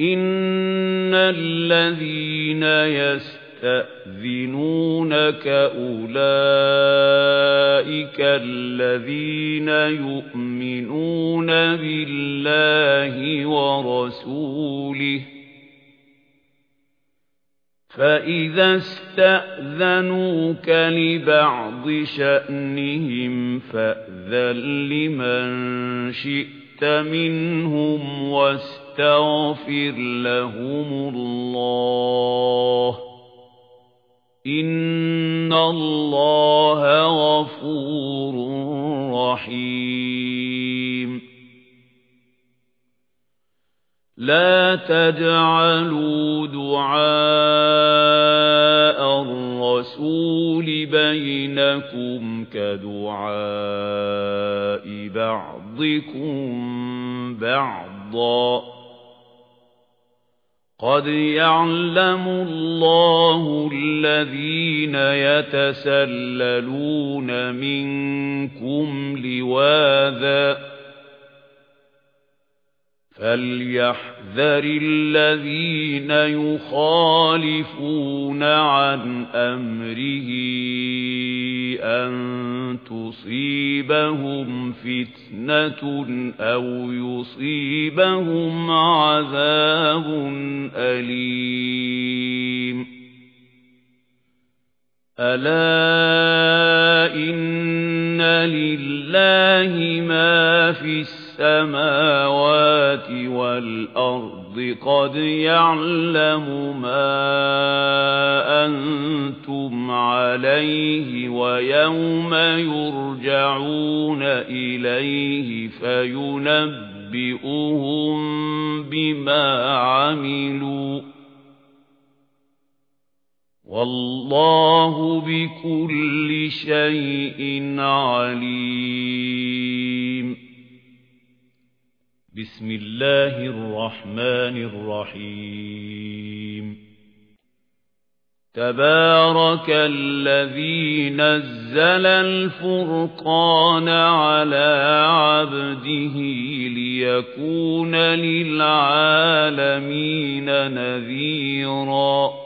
إِنَّ الَّذِينَ يَسْتَأْذِنُونَكَ أُولَئِكَ الَّذِينَ يُؤْمِنُونَ بِاللَّهِ وَرَسُولِهِ فَإِذَا اسْتَأْذَنُوكَ لِبَعْضِ شَأْنِهِمْ فَأْذَن لِّمَن شِئْتَ مِنْهُمْ وَاسْتَغْفِرْ لَهُمُ اللَّهَ. إِنَّ اللَّهَ غَفُورٌ رَّحِيمٌ. لَا تَجْعَلُوا دُعَاءَ الرَّسُولِ بَيْنَكُمْ كَدُعَاءِ بَعْضِكُم بَعْضًا. قَدْ يَعْلَمُ اللَّهُ الَّذِينَ يَتَسَلَّلُونَ مِنكُمْ لِوَاذًا فَلْيَحْذَرِ الَّذِينَ يُخَالِفُونَ عَنْ أَمْرِهِ أَن تُصِيبَهُمْ فِتْنَةٌ أَوْ يُصِيبَهُمْ عَذَابٌ أَلِيمٌ أَلَا إِنَّ لِلَّهِ مَا فِي السَّمَاوَاتِ وَالْأَرْضِ قَدْ يَعْلَمُ مَا أَنْتُمْ عَلَيْهِ وَيَوْمَ يُرْجَعُونَ إِلَيْهِ فَيُنَبِّئُهُم بِمَا عَمِلُوا. وَاللَّهُ بِكُلِّ شَيْءٍ عَلِيمٌ. بسم الله الرحمن الرحيم. تبارك الذي نزل الفرقان على عبده ليكون للعالمين نذيراً.